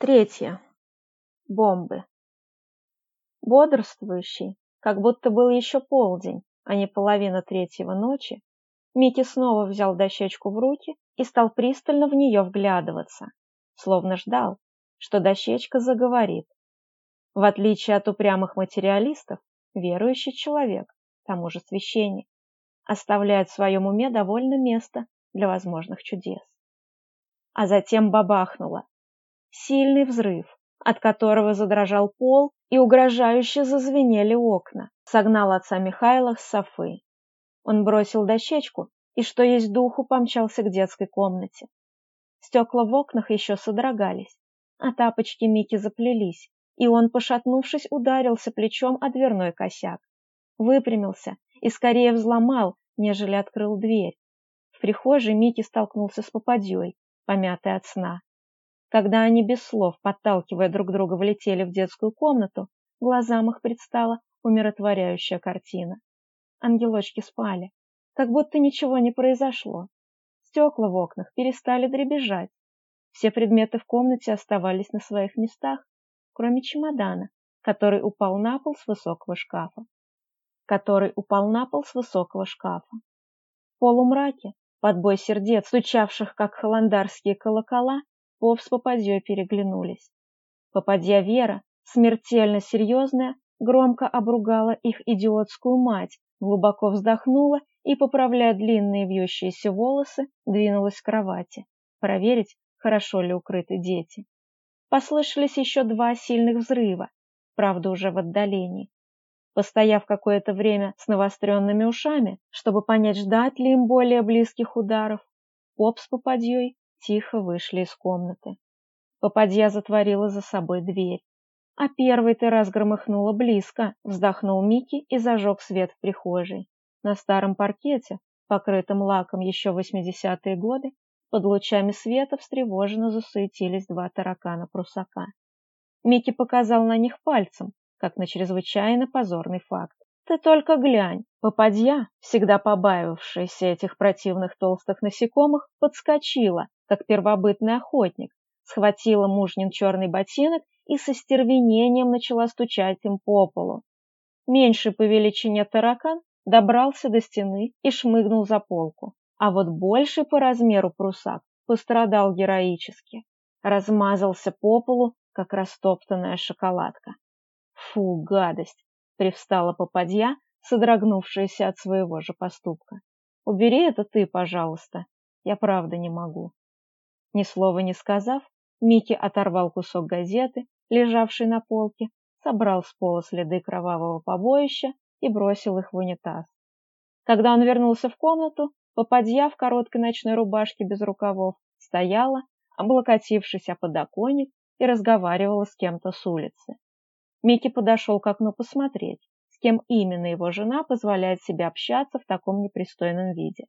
Третье. Бомбы. Бодрствующий, как будто был еще полдень, а не половина третьего ночи, Микки снова взял дощечку в руки и стал пристально в нее вглядываться, словно ждал, что дощечка заговорит. В отличие от упрямых материалистов, верующий человек, тому же священник, оставляет в своем уме довольно место для возможных чудес. А затем бабахнуло сильный взрыв, от которого задрожал пол и угрожающе зазвенели окна, согнал отца Михайла с Софы. Он бросил дощечку и, что есть духу, помчался к детской комнате. Стекла в окнах еще содрогались, а тапочки Мики заплелись, и он, пошатнувшись, ударился плечом о дверной косяк. Выпрямился и скорее взломал, нежели открыл дверь. В прихожей Мики столкнулся с попадьей, помятой от сна. Когда они без слов, подталкивая друг друга, влетели в детскую комнату, глазам их предстала умиротворяющая картина. Ангелочки спали, как будто ничего не произошло. Стекла в окнах перестали дребезжать. Все предметы в комнате оставались на своих местах, кроме чемодана, который упал на пол с высокого шкафа. Который упал на пол с высокого шкафа. В полумраке, под бой сердец, стучавших как холандарские колокола, Поп с попадьей переглянулись. Попадья Вера, смертельно серьезная, громко обругала их идиотскую мать, глубоко вздохнула и, поправляя длинные вьющиеся волосы, двинулась к кровати, проверить, хорошо ли укрыты дети. Послышались еще два сильных взрыва, правда уже в отдалении. Постояв какое-то время с навостренными ушами, чтобы понять, ждать ли им более близких ударов, поп с попадьей тихо вышли из комнаты. Попадья затворила за собой дверь. А первый ты раз близко, вздохнул Микки и зажег свет в прихожей. На старом паркете, покрытом лаком еще восьмидесятые годы, под лучами света встревоженно засуетились два таракана-прусака. Микки показал на них пальцем, как на чрезвычайно позорный факт. Ты только глянь, попадья, всегда побаивавшаяся этих противных толстых насекомых, подскочила, как первобытный охотник, схватила мужнин черный ботинок и со стервенением начала стучать им по полу. Меньший по величине таракан добрался до стены и шмыгнул за полку, а вот больший по размеру прусак пострадал героически. Размазался по полу, как растоптанная шоколадка. «Фу, гадость!» — привстала попадья, содрогнувшаяся от своего же поступка. «Убери это ты, пожалуйста. Я правда не могу». Ни слова не сказав, Микки оторвал кусок газеты, лежавший на полке, собрал с пола следы кровавого побоища и бросил их в унитаз. Когда он вернулся в комнату, попадья в короткой ночной рубашке без рукавов стояла, облокотившись о подоконник, и разговаривала с кем-то с улицы. Микки подошел к окну посмотреть, с кем именно его жена позволяет себе общаться в таком непристойном виде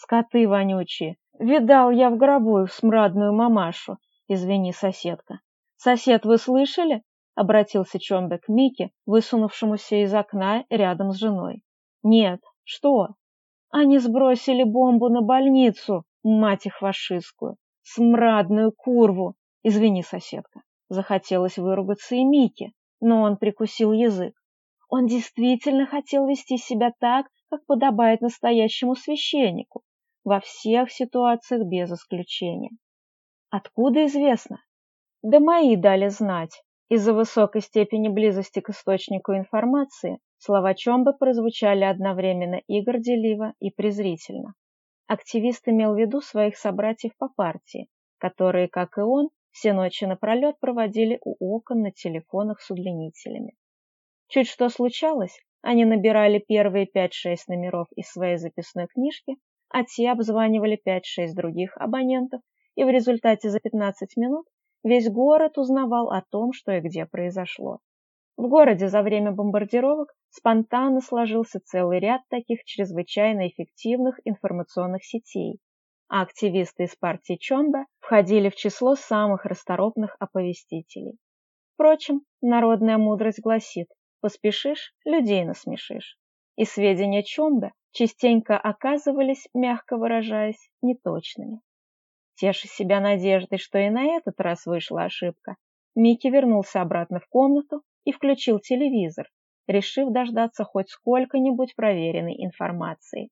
скоты вонючие. Видал я в гробу их смрадную мамашу, извини, соседка. Сосед, вы слышали? Обратился Чомбек к Мике, высунувшемуся из окна рядом с женой. Нет, что? Они сбросили бомбу на больницу, мать их фашистскую, смрадную курву. Извини, соседка. Захотелось выругаться и Мике, но он прикусил язык. Он действительно хотел вести себя так, как подобает настоящему священнику, во всех ситуациях без исключения. Откуда известно? Да мои дали знать. Из-за высокой степени близости к источнику информации слова Чомба прозвучали одновременно и горделиво, и презрительно. Активист имел в виду своих собратьев по партии, которые, как и он, все ночи напролет проводили у окон на телефонах с удлинителями. Чуть что случалось, они набирали первые 5-6 номеров из своей записной книжки а те обзванивали 5-6 других абонентов, и в результате за 15 минут весь город узнавал о том, что и где произошло. В городе за время бомбардировок спонтанно сложился целый ряд таких чрезвычайно эффективных информационных сетей, а активисты из партии Чонда входили в число самых расторопных оповестителей. Впрочем, народная мудрость гласит, поспешишь – людей насмешишь и сведения Чомбе частенько оказывались, мягко выражаясь, неточными. Теша себя надеждой, что и на этот раз вышла ошибка, Микки вернулся обратно в комнату и включил телевизор, решив дождаться хоть сколько-нибудь проверенной информации.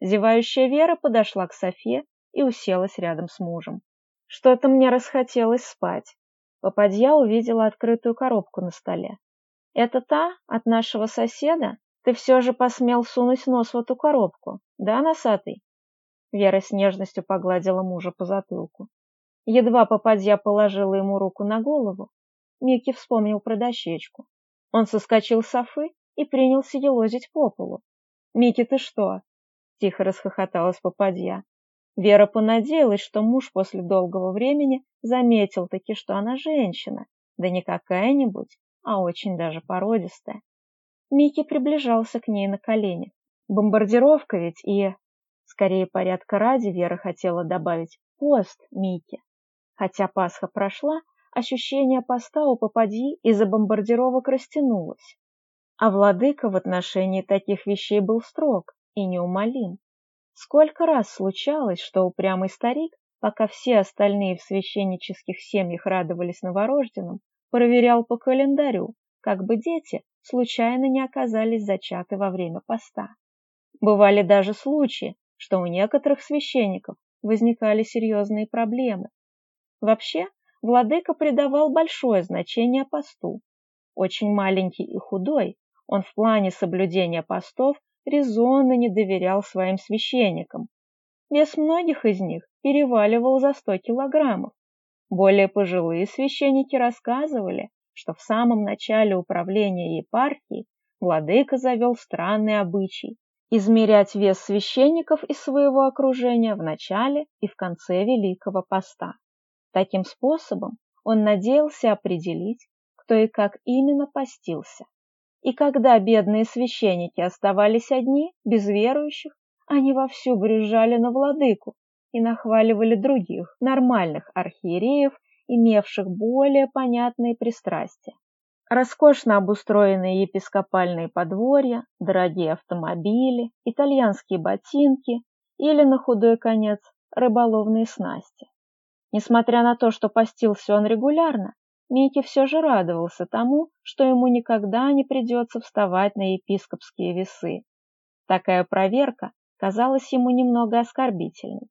Зевающая Вера подошла к Софье и уселась рядом с мужем. «Что-то мне расхотелось спать». Попадья увидела открытую коробку на столе. «Это та от нашего соседа?» Ты все же посмел сунуть нос в эту коробку, да, носатый? Вера с нежностью погладила мужа по затылку. Едва попадья положила ему руку на голову, Микки вспомнил про дощечку. Он соскочил с софы и принялся елозить по полу. «Микки, ты что?» — тихо расхохоталась попадья. Вера понадеялась, что муж после долгого времени заметил-таки, что она женщина, да не какая-нибудь, а очень даже породистая. Микки приближался к ней на колени. Бомбардировка ведь и... Скорее, порядка ради Вера хотела добавить «пост, Микки». Хотя Пасха прошла, ощущение поста у попади из-за бомбардировок растянулось. А владыка в отношении таких вещей был строг и неумолим. Сколько раз случалось, что упрямый старик, пока все остальные в священнических семьях радовались новорожденным, проверял по календарю, как бы дети, случайно не оказались зачаты во время поста. Бывали даже случаи, что у некоторых священников возникали серьезные проблемы. Вообще, владыка придавал большое значение посту. Очень маленький и худой, он в плане соблюдения постов резонно не доверял своим священникам. Вес многих из них переваливал за 100 килограммов. Более пожилые священники рассказывали, что в самом начале управления епархией владыка завел странный обычай измерять вес священников из своего окружения в начале и в конце Великого Поста. Таким способом он надеялся определить, кто и как именно постился. И когда бедные священники оставались одни, без верующих, они вовсю брюзжали на владыку и нахваливали других, нормальных архиереев имевших более понятные пристрастия. Роскошно обустроенные епископальные подворья, дорогие автомобили, итальянские ботинки или, на худой конец, рыболовные снасти. Несмотря на то, что постился он регулярно, Микки все же радовался тому, что ему никогда не придется вставать на епископские весы. Такая проверка казалась ему немного оскорбительной.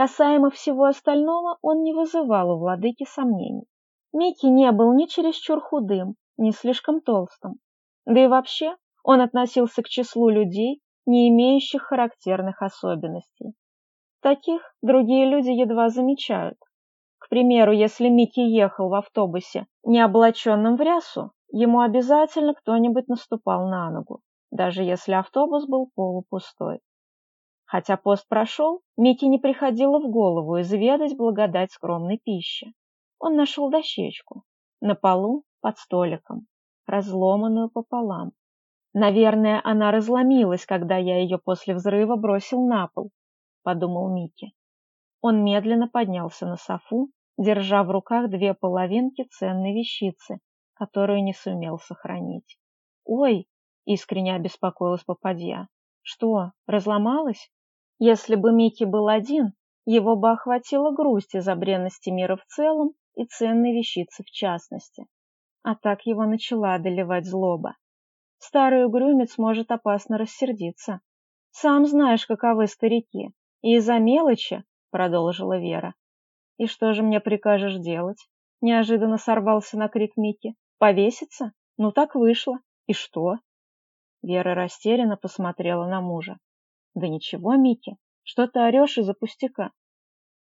Касаемо всего остального, он не вызывал у владыки сомнений. Микки не был ни чересчур худым, ни слишком толстым. Да и вообще, он относился к числу людей, не имеющих характерных особенностей. Таких другие люди едва замечают. К примеру, если Микки ехал в автобусе, не облаченным в рясу, ему обязательно кто-нибудь наступал на ногу, даже если автобус был полупустой. Хотя пост прошел, Мите не приходило в голову изведать благодать скромной пищи. Он нашел дощечку. На полу, под столиком. Разломанную пополам. Наверное, она разломилась, когда я ее после взрыва бросил на пол, подумал Микки. Он медленно поднялся на софу, держа в руках две половинки ценной вещицы, которую не сумел сохранить. «Ой!» — искренне обеспокоилась попадья. «Что, разломалась?» Если бы Микки был один, его бы охватила грусть из-за бренности мира в целом и ценной вещицы в частности. А так его начала одолевать злоба. Старый угрюмец может опасно рассердиться. «Сам знаешь, каковы старики. И из-за мелочи», — продолжила Вера. «И что же мне прикажешь делать?» — неожиданно сорвался на крик Микки. «Повеситься? Ну так вышло. И что?» Вера растерянно посмотрела на мужа. Да ничего, Микки, что ты орешь из-за пустяка?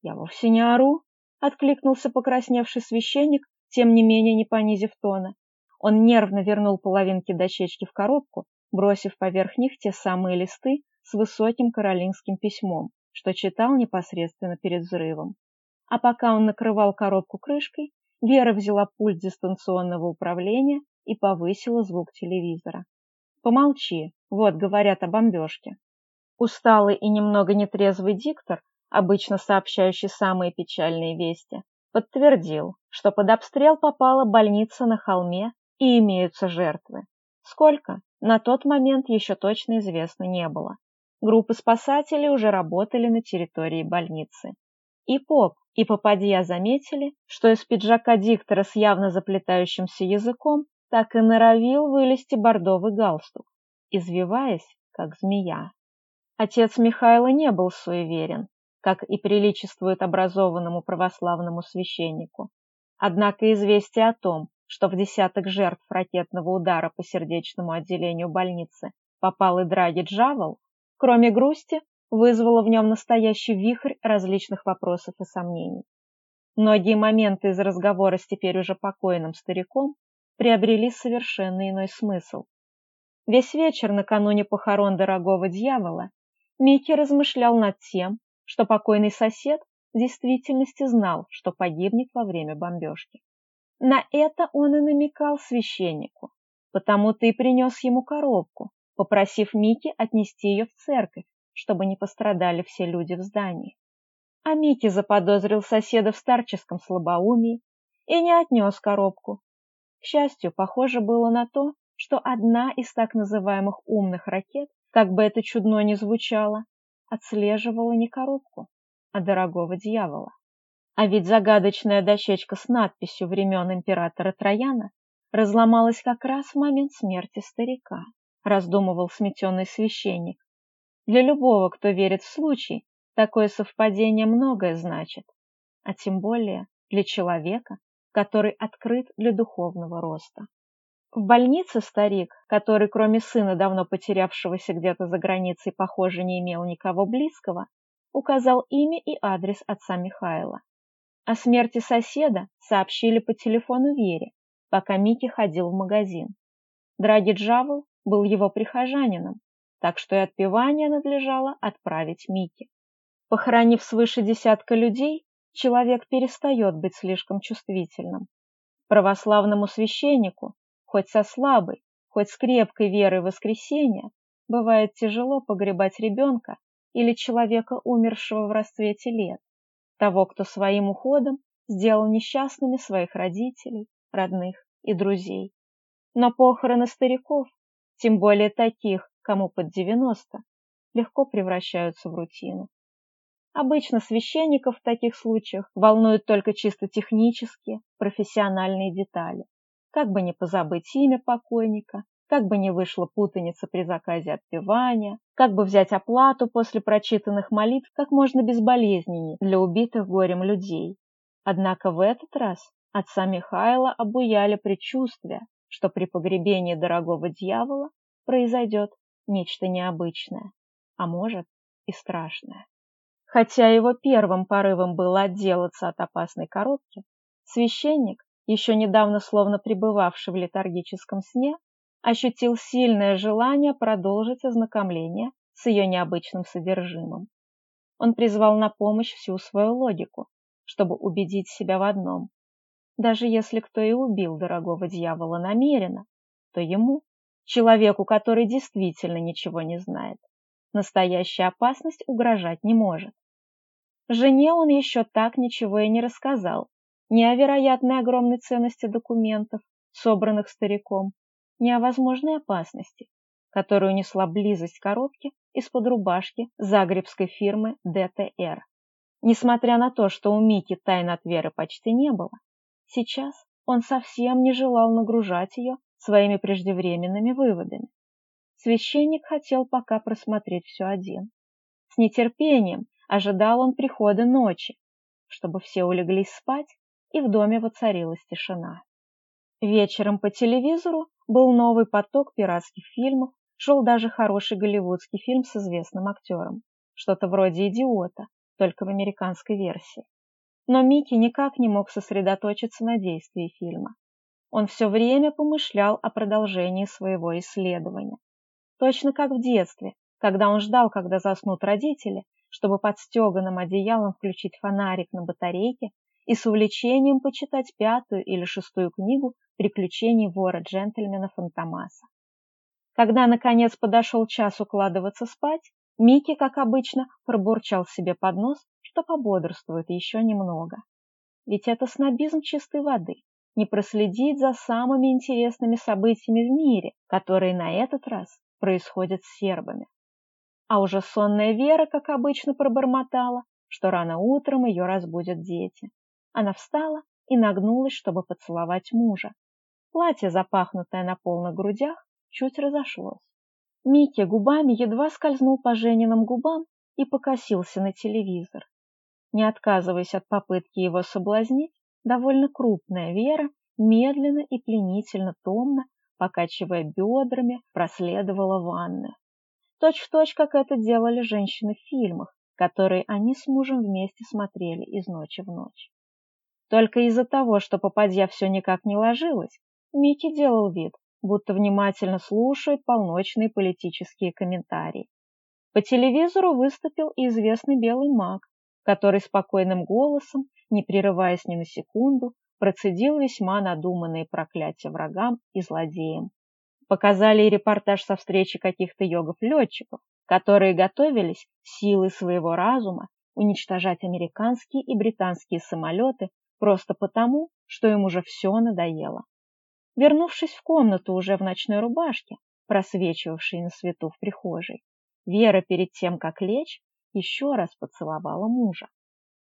Я вовсе не ору, откликнулся покрасневший священник, тем не менее не понизив тона. Он нервно вернул половинки дощечки в коробку, бросив поверх них те самые листы с высоким каролинским письмом, что читал непосредственно перед взрывом. А пока он накрывал коробку крышкой, Вера взяла пульт дистанционного управления и повысила звук телевизора. «Помолчи, вот говорят о бомбежке». Усталый и немного нетрезвый диктор, обычно сообщающий самые печальные вести, подтвердил, что под обстрел попала больница на холме и имеются жертвы. Сколько, на тот момент еще точно известно не было. Группы спасателей уже работали на территории больницы. И поп, и попадья заметили, что из пиджака диктора с явно заплетающимся языком так и норовил вылезти бордовый галстук, извиваясь, как змея. Отец Михаила не был суеверен, как и приличествует образованному православному священнику. Однако известие о том, что в десяток жертв ракетного удара по сердечному отделению больницы попал и Драги Джавел, кроме грусти, вызвало в нем настоящий вихрь различных вопросов и сомнений. Многие моменты из разговора с теперь уже покойным стариком приобрели совершенно иной смысл. Весь вечер накануне похорон дорогого дьявола Микки размышлял над тем, что покойный сосед в действительности знал, что погибнет во время бомбежки. На это он и намекал священнику, Потому ты принес ему коробку, попросив Микки отнести ее в церковь, чтобы не пострадали все люди в здании. А Микки заподозрил соседа в старческом слабоумии и не отнес коробку. К счастью, похоже было на то, что одна из так называемых умных ракет как бы это чудно ни звучало, отслеживала не коробку, а дорогого дьявола. А ведь загадочная дощечка с надписью времен императора Трояна разломалась как раз в момент смерти старика, раздумывал сметенный священник. Для любого, кто верит в случай, такое совпадение многое значит, а тем более для человека, который открыт для духовного роста. В больнице старик, который кроме сына, давно потерявшегося где-то за границей, похоже, не имел никого близкого, указал имя и адрес отца Михаила. О смерти соседа сообщили по телефону Вере, пока Микки ходил в магазин. Драги Джавл был его прихожанином, так что и отпевание надлежало отправить Микки. Похоронив свыше десятка людей, человек перестает быть слишком чувствительным. Православному священнику хоть со слабой, хоть с крепкой верой в воскресенье, бывает тяжело погребать ребенка или человека, умершего в расцвете лет, того, кто своим уходом сделал несчастными своих родителей, родных и друзей. Но похороны стариков, тем более таких, кому под 90, легко превращаются в рутину. Обычно священников в таких случаях волнуют только чисто технические, профессиональные детали как бы не позабыть имя покойника, как бы не вышла путаница при заказе отпевания, как бы взять оплату после прочитанных молитв как можно безболезненнее для убитых горем людей. Однако в этот раз отца Михайла обуяли предчувствие, что при погребении дорогого дьявола произойдет нечто необычное, а может и страшное. Хотя его первым порывом было отделаться от опасной коробки, священник еще недавно словно пребывавший в летаргическом сне, ощутил сильное желание продолжить ознакомление с ее необычным содержимым. Он призвал на помощь всю свою логику, чтобы убедить себя в одном. Даже если кто и убил дорогого дьявола намеренно, то ему, человеку, который действительно ничего не знает, настоящая опасность угрожать не может. Жене он еще так ничего и не рассказал, неовероятной огромной ценности документов, собранных стариком, не о возможной опасности, которую несла близость коробки из-под рубашки загребской фирмы ДТР. Несмотря на то, что у Мики тайн от Веры почти не было, сейчас он совсем не желал нагружать ее своими преждевременными выводами. Священник хотел пока просмотреть все один. С нетерпением ожидал он прихода ночи, чтобы все улеглись спать, и в доме воцарилась тишина. Вечером по телевизору был новый поток пиратских фильмов, шел даже хороший голливудский фильм с известным актером. Что-то вроде «Идиота», только в американской версии. Но Микки никак не мог сосредоточиться на действии фильма. Он все время помышлял о продолжении своего исследования. Точно как в детстве, когда он ждал, когда заснут родители, чтобы под стеганым одеялом включить фонарик на батарейке и с увлечением почитать пятую или шестую книгу «Приключений вора-джентльмена Фантомаса». Когда, наконец, подошел час укладываться спать, Микки, как обычно, пробурчал себе под нос, что пободрствует еще немного. Ведь это снобизм чистой воды, не проследить за самыми интересными событиями в мире, которые на этот раз происходят с сербами. А уже сонная Вера, как обычно, пробормотала, что рано утром ее разбудят дети. Она встала и нагнулась, чтобы поцеловать мужа. Платье, запахнутое на полных грудях, чуть разошлось. Микки губами едва скользнул по Жениным губам и покосился на телевизор. Не отказываясь от попытки его соблазнить, довольно крупная Вера медленно и пленительно томно, покачивая бедрами, проследовала ванны. Точь в точь, как это делали женщины в фильмах, которые они с мужем вместе смотрели из ночи в ночь. Только из-за того, что попадья все никак не ложилась, Микки делал вид, будто внимательно слушает полночные политические комментарии. По телевизору выступил и известный белый маг, который спокойным голосом, не прерываясь ни на секунду, процедил весьма надуманные проклятия врагам и злодеям. Показали и репортаж со встречи каких-то йогов-летчиков, которые готовились силой своего разума уничтожать американские и британские самолеты Просто потому, что им уже все надоело. Вернувшись в комнату уже в ночной рубашке, просвечивавшей на свету в прихожей, Вера перед тем, как лечь, еще раз поцеловала мужа.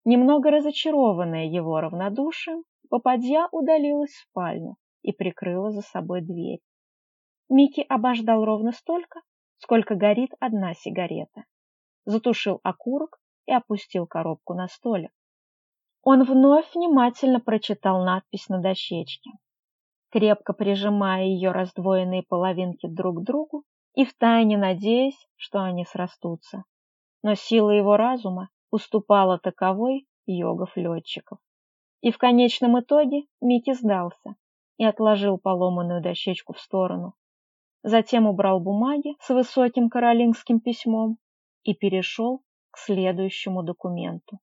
Немного разочарованная его равнодушием, попадья удалилась в спальню и прикрыла за собой дверь. Микки обождал ровно столько, сколько горит одна сигарета. Затушил окурок и опустил коробку на столик. Он вновь внимательно прочитал надпись на дощечке, крепко прижимая ее раздвоенные половинки друг к другу и втайне надеясь, что они срастутся. Но сила его разума уступала таковой йогов-летчиков. И в конечном итоге Микки сдался и отложил поломанную дощечку в сторону. Затем убрал бумаги с высоким каролинским письмом и перешел к следующему документу.